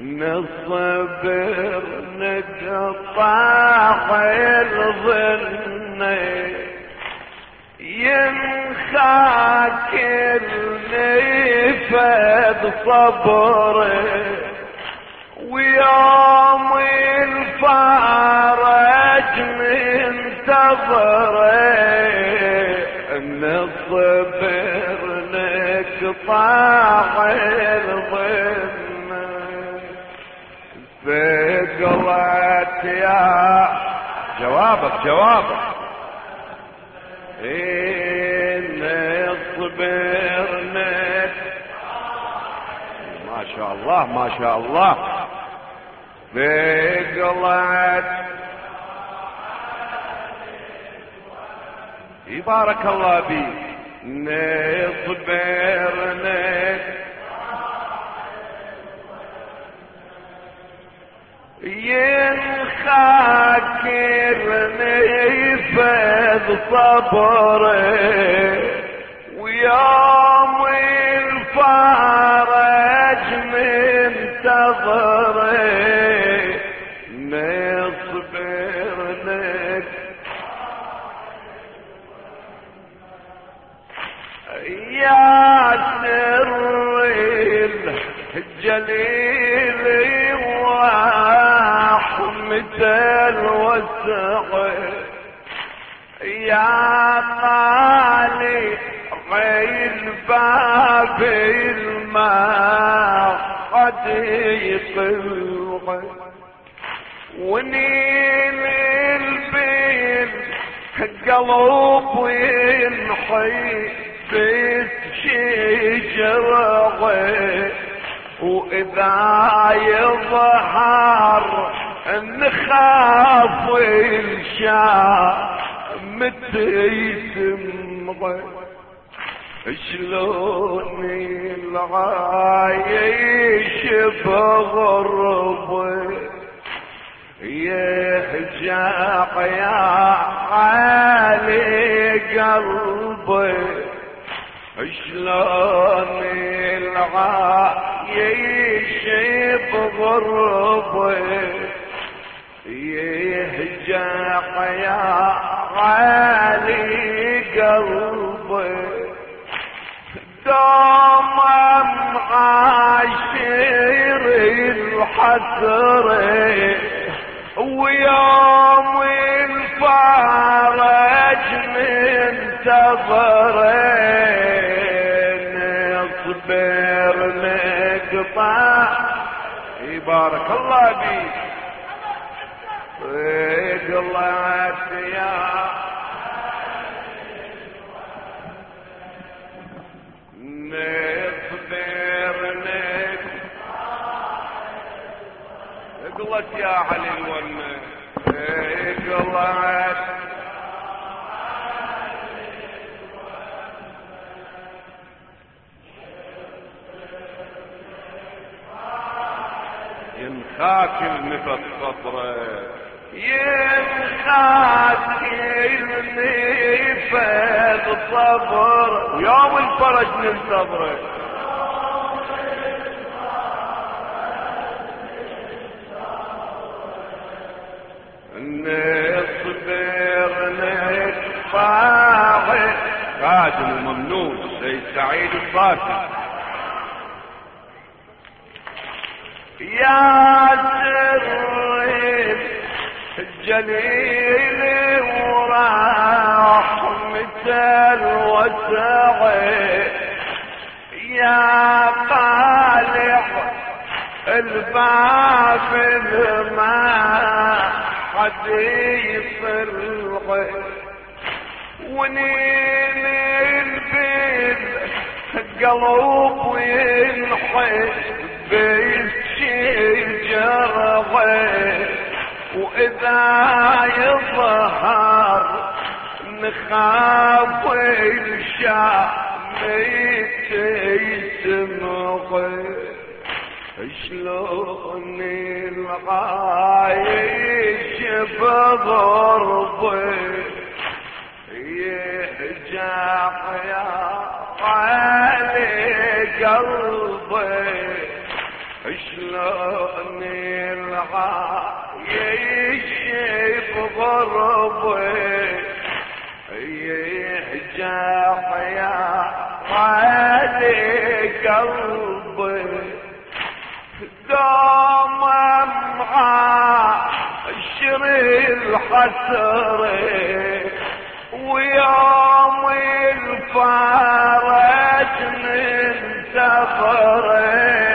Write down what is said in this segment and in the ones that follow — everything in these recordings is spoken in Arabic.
نصبر نقطع الظن ينخاك النفذ صبري. ويوم الفرج منتظري نصبر نقطع الظن ثقلت يا جوابك جوابك. إن صبرنا ما شاء الله ما شاء الله. ثقلت يبارك الله بي نصبرنا ينخاكرني فذ صبري ويوم الفرج منتظري نصبر لك يا سر الجليل يا مالي غير باب الماء قد يطلع ونيل البين قلب ينحي بيت شجره وإذا يظهر نخاف الشام متيتم شلون العايش بغربه يهجع يا علي قلبي. شلون العايش بغربه يهجع يا غالي قلبي. دوم عاشر الحسر ويوم الفرج منتظرين نصبر نقطع يبارك الله بيك طلعت يا نصبر يا علي الونه قلت ينخاك النفس صدره ينخاكلني فد صبر ويوم الفرج ننتظره نصبر نتفاعل خادم وممنون سيد سعيد الصافي يا الجليل ورحمة الوسع يا طالع الباب الماء حد يطلع ونين البيت قلب ينحس بالشجره وإذا يظهر نخاف الشام يتسمغ شلون العايش بضربه يهجع يا علي قلبي. شلون العايش بغربي يهجع يا علي قلبي. دوم معاشر الحسره ويوم الفارج من سفرين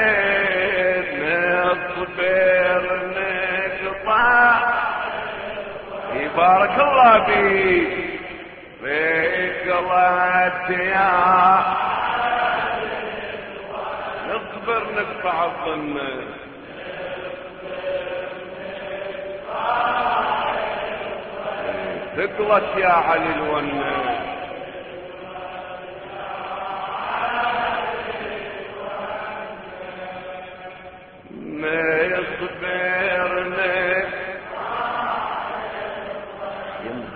بارك الله فيك. فكرت يا نصبر نقطع الظن ثقلت يا علي الونه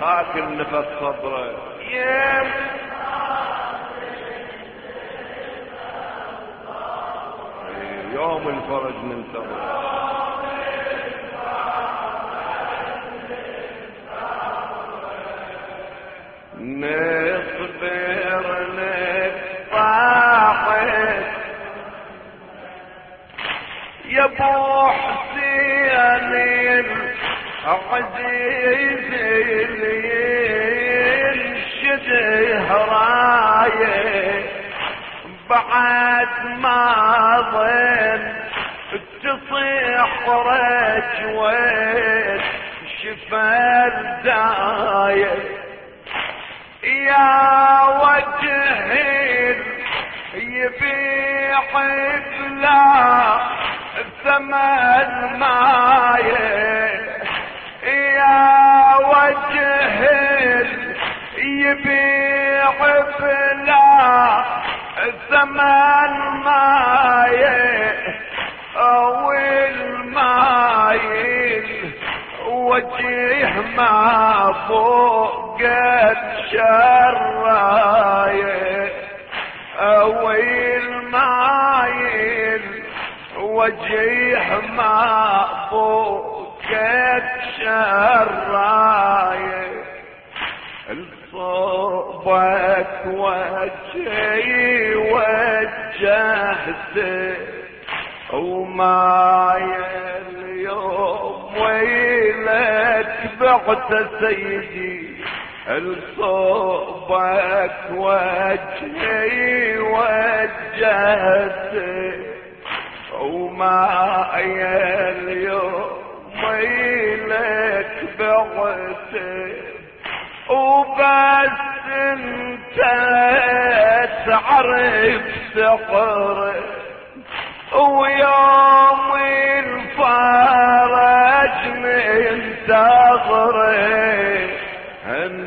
ينخاك النفس صبره يم يوم الفرج ننتظر العزيز اللي ينشده رايه بعد ما ظن تصيح رجوين شفا الداية. يا وجه يبيع لا ثمن ماية. يا وجه يبيع بلا ثمن مايه أو المايل. وجه ما فوق الشرايه اويل مايل وجه ما فوق الشرايه صوبك وجهي وجهته وما اليوم ويلك بعت سيدي. الصوبك وجهي وجهته وما اليوم وبس انت تعرف سحره ويوم الفرج من ثغره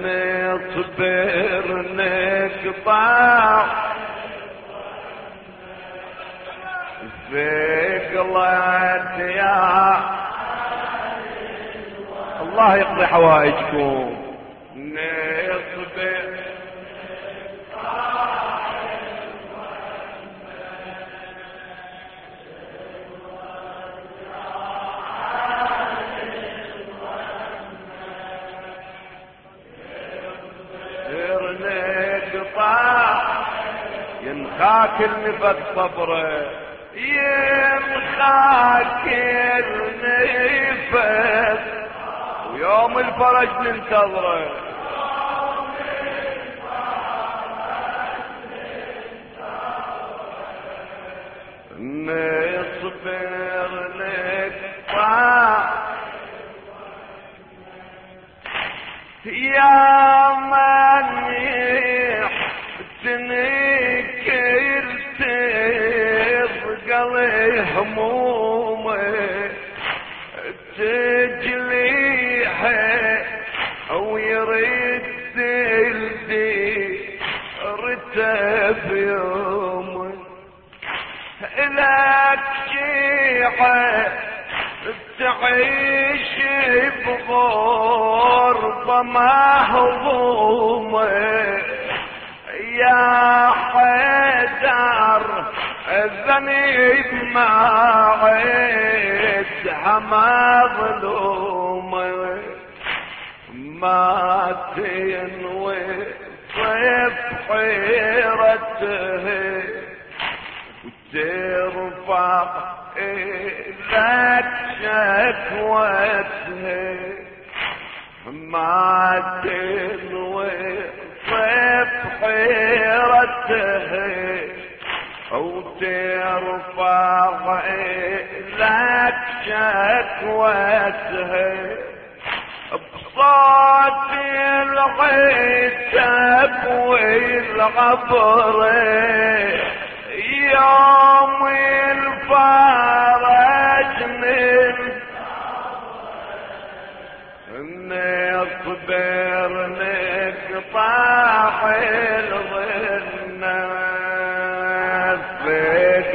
نصبر نقطع ثقلت يا الله يقضي حوائجكم. نصبر ينخاك النفس صبره ينخاك النفس. ويوم الفرج ننتظره. نصبر نقطع يا من يحتنكر تبقى همومه رتب يومه لك شيعه تعيش بغربة مهضومة. يا حيدر الذنب ما عدها مظلومة ما تنوي طيب حيرته وترفع لك شكوته ما تنوي حيرته أو ترفع لك شكوته بصوت العتب والعبر يوم الفرج من نصبر نقطع الظنه لك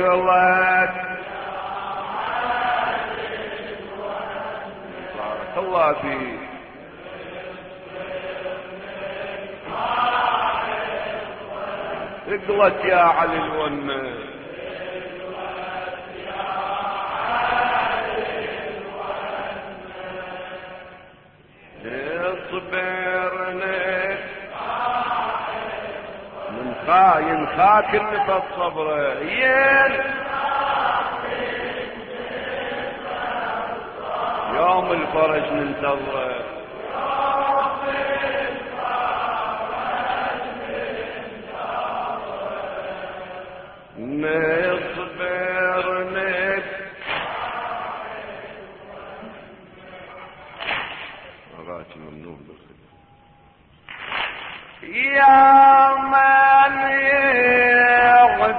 بارك الله فيك. اقلت يا علي الونه خاين خاك النفس صبره ين يوم الفرج ننتظره.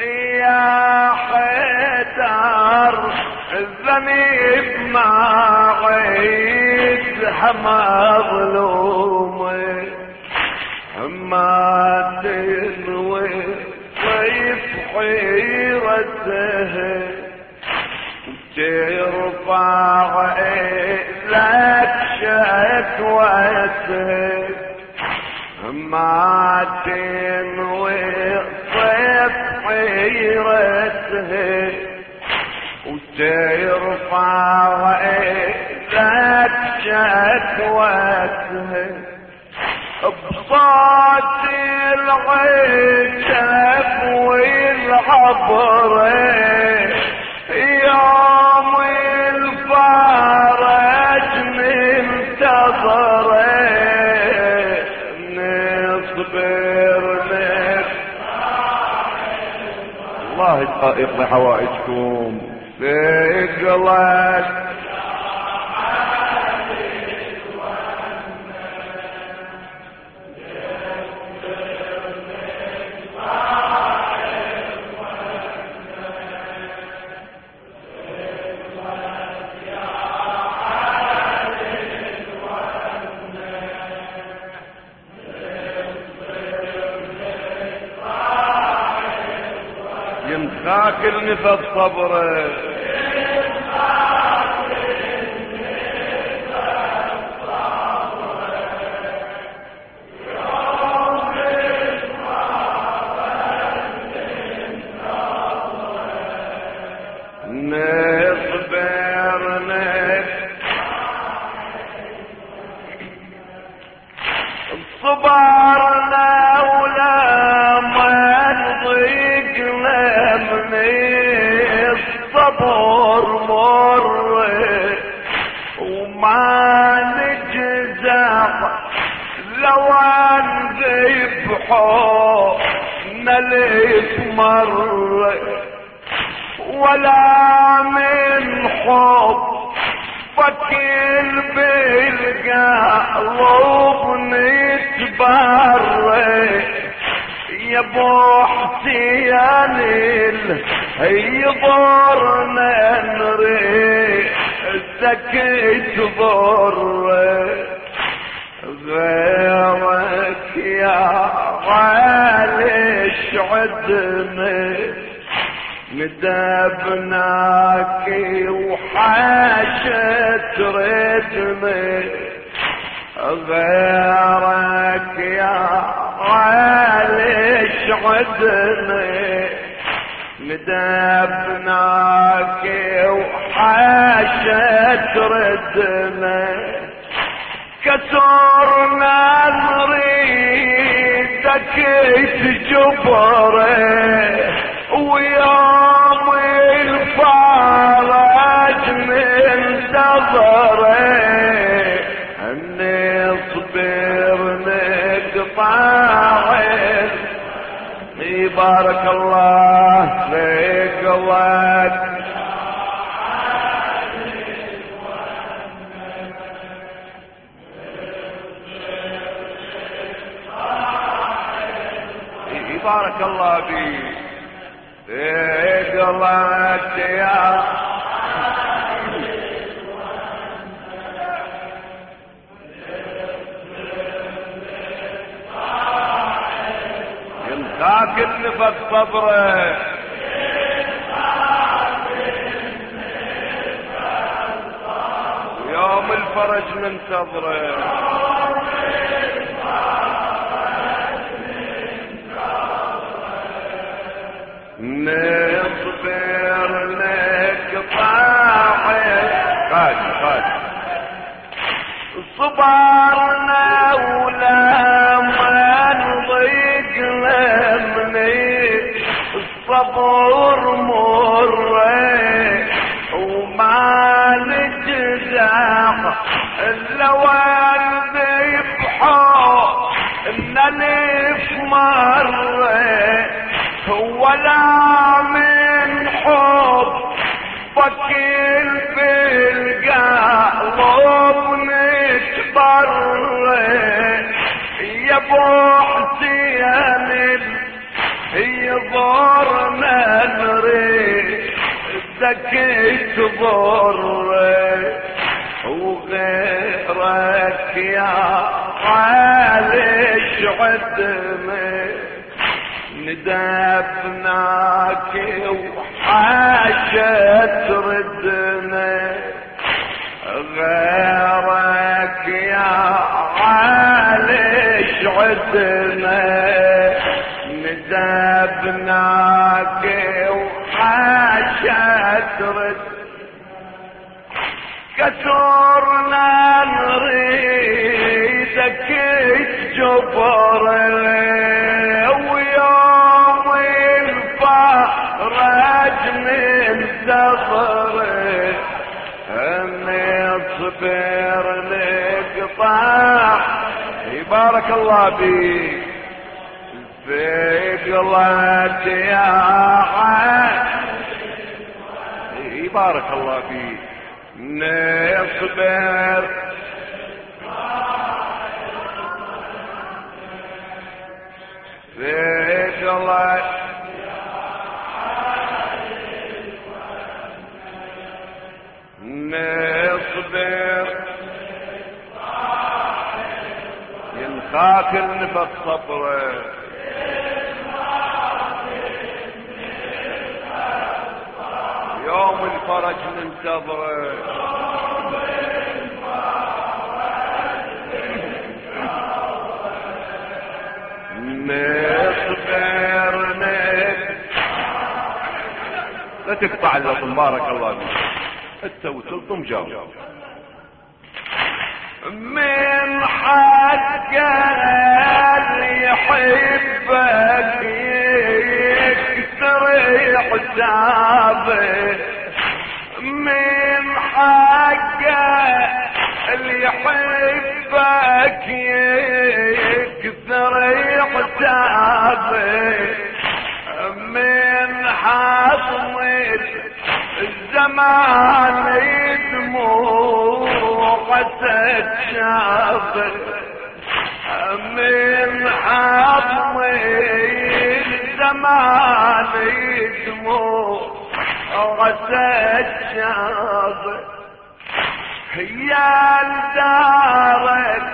يا حيدر الذنب ما عيد مظلومه ما تنوي طيب حيرته ترفع لك شكوته ما تنوي حيرته وترفع لك شكوته بصوت العجب والعبر الله يقضي حوائجكم ثقلت يمخاك نفذ صبره ولا من حب فكر بالقلب نتبرك يا أبو حسين يضرنا الزكي تضر غيرك يا غالي عدنا ندبناك وحاشت ردنا غيرك يا غالي عدنا ندبناك وحاشت ردنا كسرنا نريدك تجبره ويوم الفرج ننتظره نصبر نقطع بارك الله فيك الله بارك الله فيك. اقلت يا؟ ينخاك النفق صبره يوم الفرج ننتظره نصبر لك طاعت خادم صبرنا ولا ما نضيق لمني الصبر مر نتبر يا ابو حسين يضرنا نريد ذكي تضر وغيرك يا عالش عدمك ندفناك وحاشت ردنا غيرك عالش عدنا ندفناك وحاشت ردنا كسرنا نريدك تجبر صبري اني اصبر نقطع بارك الله بيك في قلتي يا بارك الله بيك نصبر. في قلتي نصبر. ينخاك النفق صبره يوم الفرج ننتظره نصبر لا تقطع اللطم بارك الله فيك. أنت وصلت مجاوب من حق اللي يحبك يكسر حسابه. من حق اللي يحبك يكسر حسابه. من حظم الزمان دموع تتشاف من حظم الزمان دموع غسل شاب يا دارك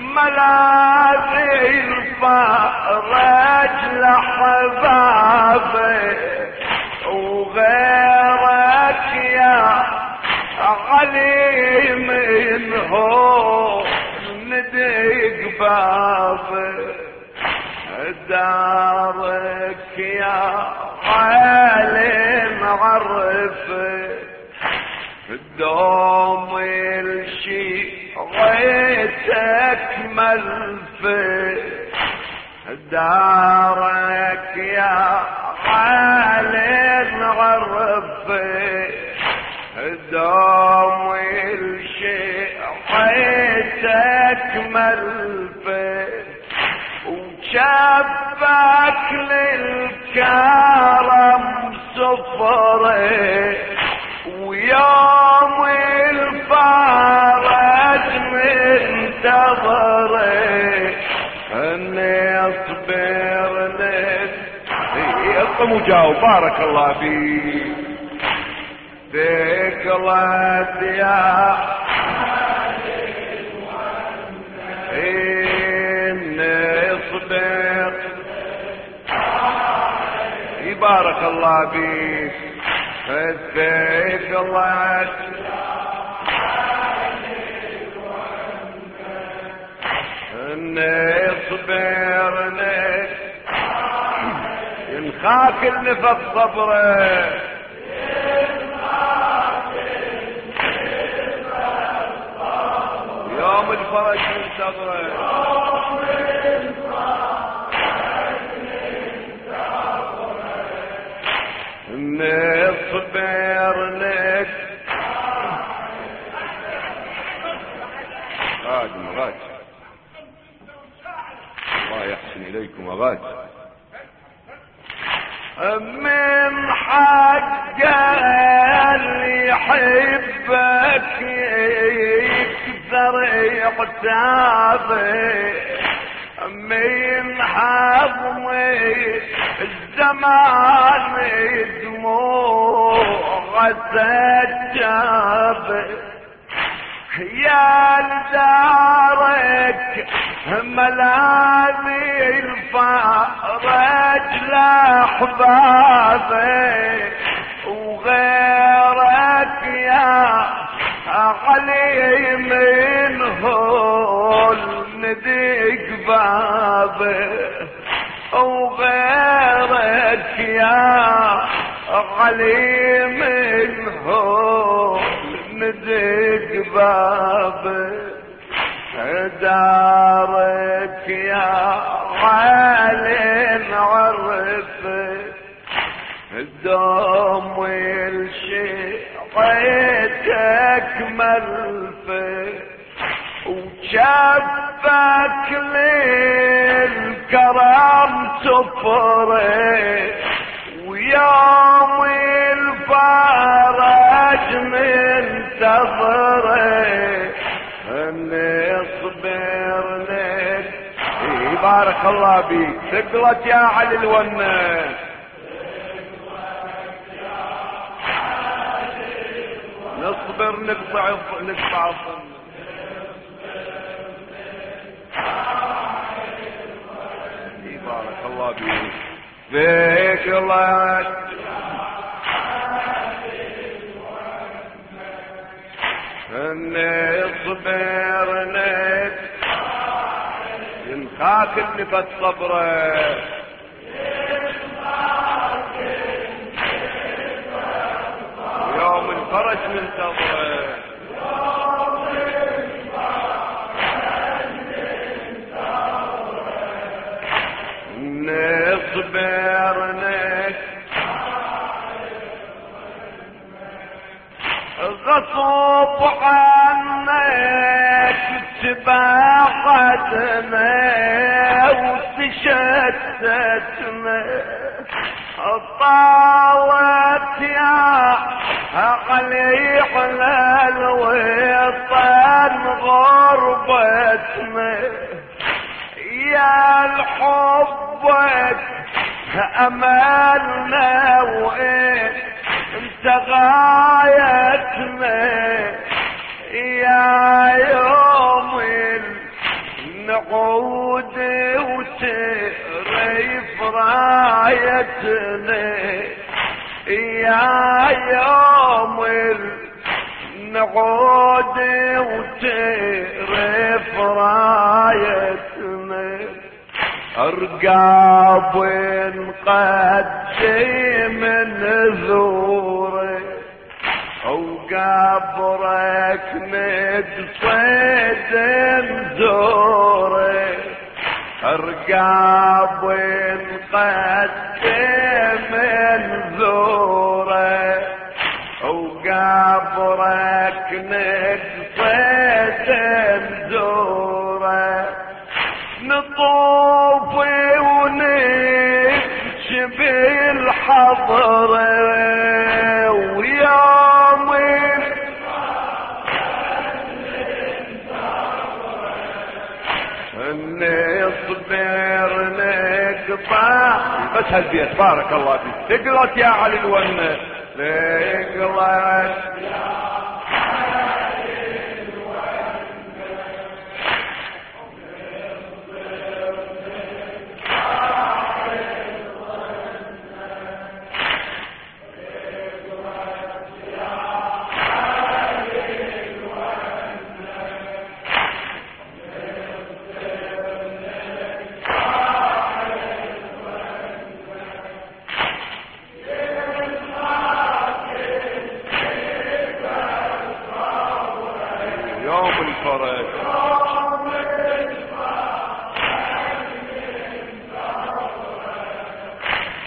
ملاذي الفرج لحبابي وغيرك يا علي منه. ندق بابي دارك يا علي معرفه الدوم الشي غيتك ملفه دارك يا علي معرفه الدوم الشي غيتك ملفة شبك للكرم سفره ويوم الفرج منتظرة. اني اصبر لك يقم وجاوب بارك الله فيك. ذكرت يا بارك الله فيك. فديك الله. نصبر ينخاك النفس صبره. يوم الفرج من صبره نصبر لك غاد غاد الله يحسن غاد من حق اللي يحبك يكثر يعتابك من حظمي الزمان دموع غسجاب يا لدارك ملاذي الفرج لاحبابي وغيرك يا علي منه ندق بابه وغيرك يا علي منه بابه دارك يا علي نعرفه الدم والشيء قيتك ملفه وشبك للكرم سفره ويوم الفرج منتظره اني اصبر لك. بارك الله بيك ثقلت يا علي الونس نصبر نقطع نقطع الظن. بارك الله بيك فيك اصبر لك ينخاك النفس صبره يوم الفرج منتظره نصبر غصب عنك تباعدنا وتشتتنا. طالت يا عقلي على الوطن غربتنا. يا الحبك املنا وين انت غايتنا يا يوم نعود وتريف رايتنا يا يوم نعود وتريف رايتنا ارقاب نقدم نذوره وقبرك نقصد نزوره ارقاب نقدم نزوره وقبرك نقصد نطوف ونمشي بالحضره ويوم نصبر نقطع بس هالبيت بارك الله فيك. اقرأت يا علي الونه نقلت الفرج.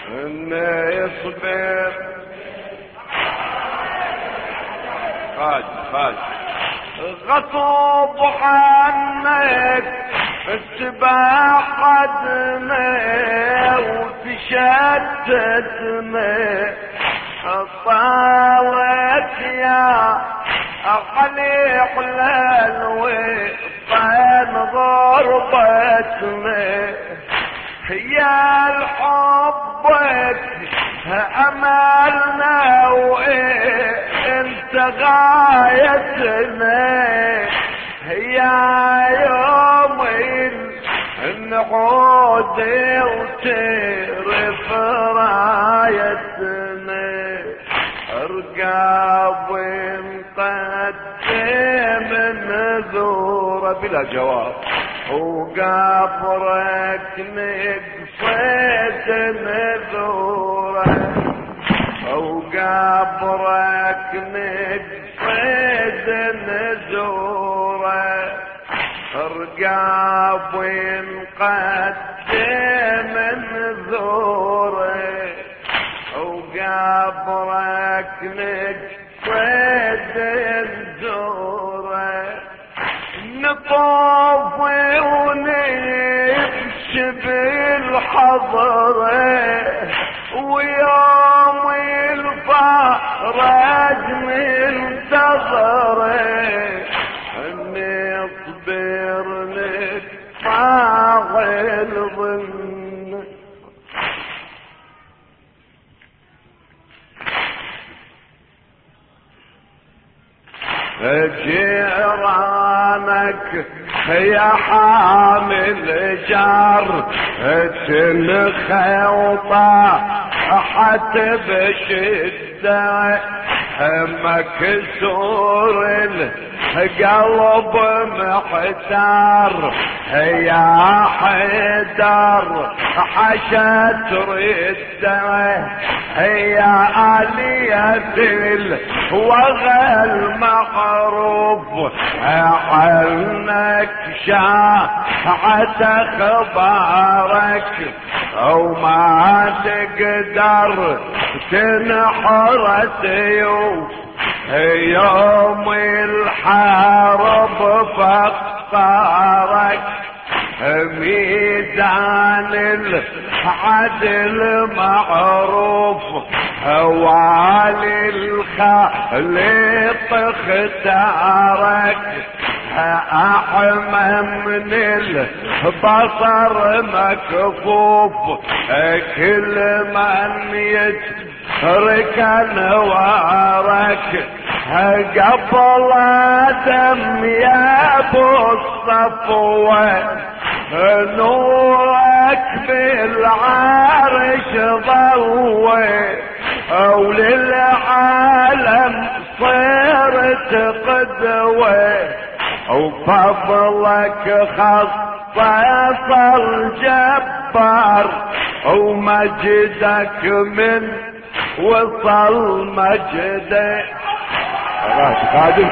انه يصبر. خاج خاج غصب عنك اتباع قدنا وتشتتنا طالت يا عقلي حلال وطين ضربتنا يا الحبك أملنا وانت غايتنا يا يوم نعود وترف رايتنا ارقاب مقدم نذوره بلا جواب. وقبرك نقصد نذوره وقبرك نقصد نذوره ارقاب نقدم نذوره وقبرك نقصد نطوف ونمشي بالحضرة ويوم الفرج منتظره نصبر نقطع الظن جيرانك يا حامل جار تنخوطة حتى بشدة مكسور القلب محتار يا حيدر حشت ردة يا آلية الوغى المعروف عنك شاعت أخبارك أو ما تقدر تنحر سيوف يوم الحرب فقارك ميزان العدل معروف والي الخليط اختارك. أعمى من البصر مكفوف كل من يترك نوارك قبل دم يا أبو الصفوة. نورك بالعرش ضوي أو للعالم صرت قدوة. وفضلك خصص الجبار. ومجدك من وصل مجدك خادم.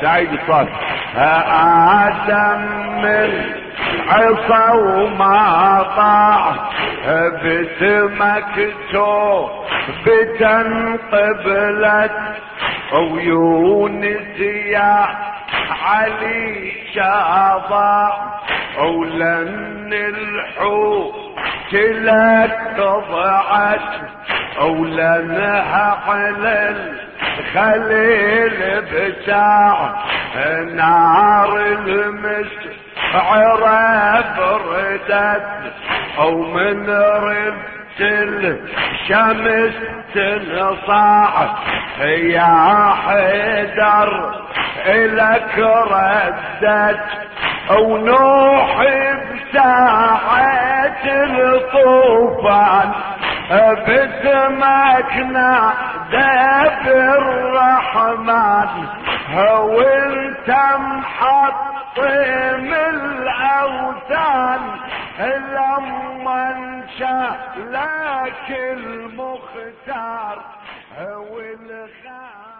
سعيد الصالح آدم من عصا وما طاع بسمكته بتن قبلت ويونس يا علي شاضع ولن الحوت لك ضعت ولنها على الخليل بتاع نار المسك عرب ردت أو من ردت الشمس تنصاع. يا حيدر إلك ردت أو نوح بساعة الطوفان. بسمكنا داب الرحمن. هو انت محطم الأوثان. لما انشأ لك المختار. هو الغالي